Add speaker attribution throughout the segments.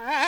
Speaker 1: Ah!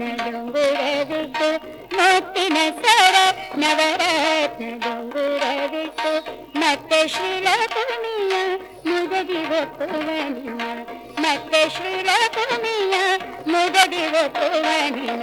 Speaker 1: नवरत्न डोंगर this मतिन sir नवरत्न डोंगर this मत श्रील पुनिया मुदगिव पुवनिया मत श्रील पुनिया मुदगिव पुवनिया